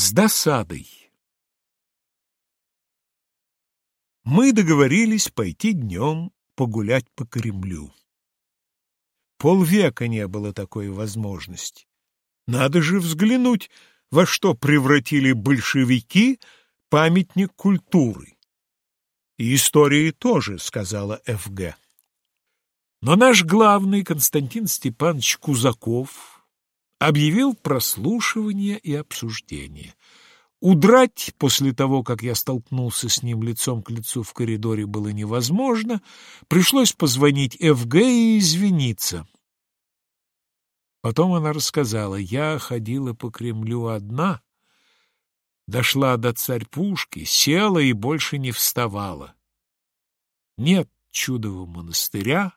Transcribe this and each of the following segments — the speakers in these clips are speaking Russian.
С досадой. Мы договорились пойти днем погулять по Кремлю. Полвека не было такой возможности. Надо же взглянуть, во что превратили большевики памятник культуры. И истории тоже, сказала ФГ. Но наш главный Константин Степанович Кузаков объявил прослушивание и обсуждение. Удрать после того, как я столкнулся с ним лицом к лицу в коридоре, было невозможно. Пришлось позвонить ФГ и извиниться. Потом она рассказала, я ходила по Кремлю одна, дошла до царь-пушки, села и больше не вставала. Нет чудового монастыря,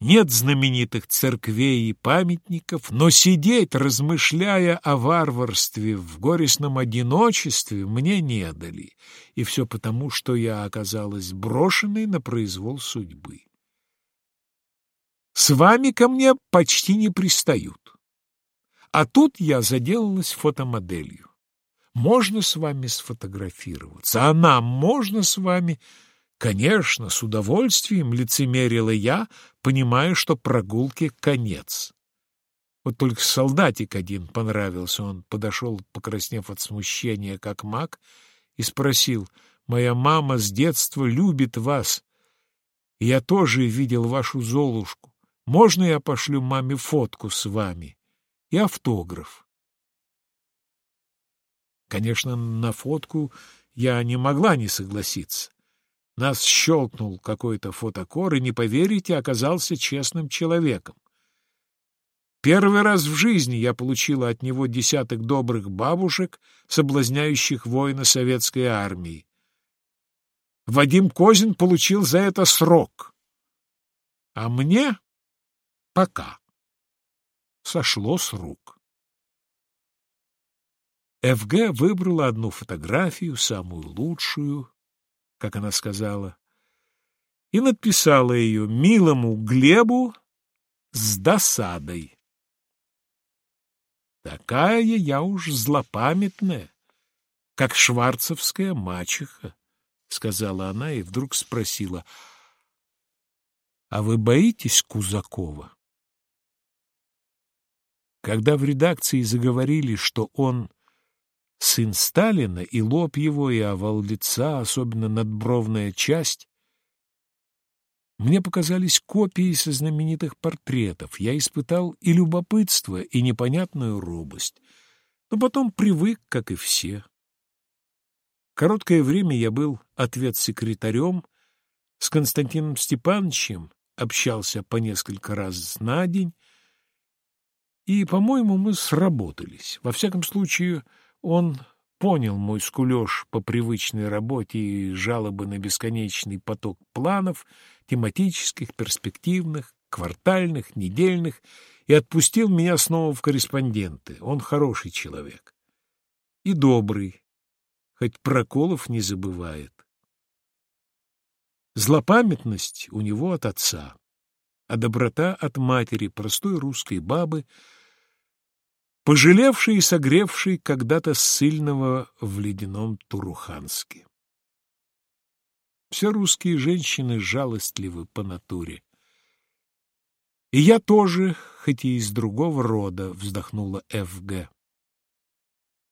нет знаменитых церквей и памятников, но сидеть, размышляя о варварстве в горестном одиночестве, мне не дали, и все потому, что я оказалась брошенной на произвол судьбы. С вами ко мне почти не пристают. А тут я заделалась фотомоделью. Можно с вами сфотографироваться, а нам можно с вами Конечно, с удовольствием лицемерила я, понимая, что прогулке конец. Вот только солдатик один понравился. Он подошел, покраснев от смущения, как маг, и спросил, «Моя мама с детства любит вас. Я тоже видел вашу Золушку. Можно я пошлю маме фотку с вами и автограф?» Конечно, на фотку я не могла не согласиться. Нас щелкнул какой-то фотокор, и, не поверите, оказался честным человеком. Первый раз в жизни я получила от него десяток добрых бабушек, соблазняющих воина советской армии. Вадим Козин получил за это срок. А мне пока сошло с рук. ФГ выбрала одну фотографию, самую лучшую, как она сказала, и надписала ее «Милому Глебу с досадой». Такая я уж злопамятная, как шварцевская мачеха, — сказала она и вдруг спросила, — а вы боитесь Кузакова? Когда в редакции заговорили, что он сын Сталина, и лоб его, и овал лица, особенно надбровная часть, мне показались копии со знаменитых портретов. Я испытал и любопытство, и непонятную робость, но потом привык, как и все. Короткое время я был ответ-секретарем, с Константином Степановичем общался по несколько раз на день, и, по-моему, мы сработались. Во всяком случае, он понял мой скулеж по привычной работе и жалобы на бесконечный поток планов, тематических, перспективных, квартальных, недельных, и отпустил меня снова в корреспонденты. Он хороший человек. И добрый, хоть проколов не забывает. Злопамятность у него от отца, а доброта от матери, простой русской бабы — пожалевший и согревший когда-то ссыльного в ледяном Туруханске. Все русские женщины жалостливы по натуре. И я тоже, хоть и из другого рода, вздохнула Ф.Г.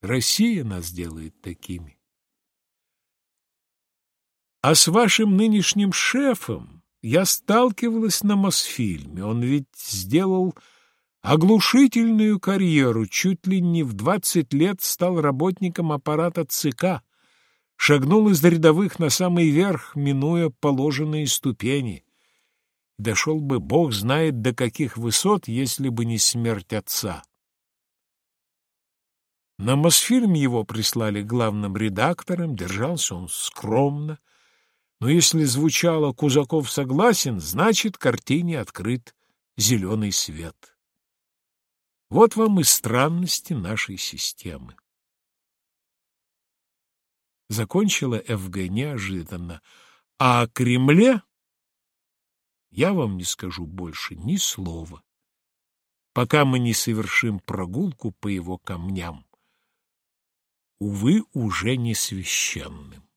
Россия нас делает такими. А с вашим нынешним шефом я сталкивалась на Мосфильме. Он ведь сделал оглушительную карьеру, чуть ли не в двадцать лет стал работником аппарата ЦК, шагнул из рядовых на самый верх, минуя положенные ступени. Дошел бы, бог знает, до каких высот, если бы не смерть отца. На Мосфильм его прислали главным редактором, держался он скромно, но если звучало «Кузаков согласен», значит, картине открыт зеленый свет. Вот вам и странности нашей системы. Закончила ФГ неожиданно. А о Кремле я вам не скажу больше ни слова, пока мы не совершим прогулку по его камням. увы, уже не священным.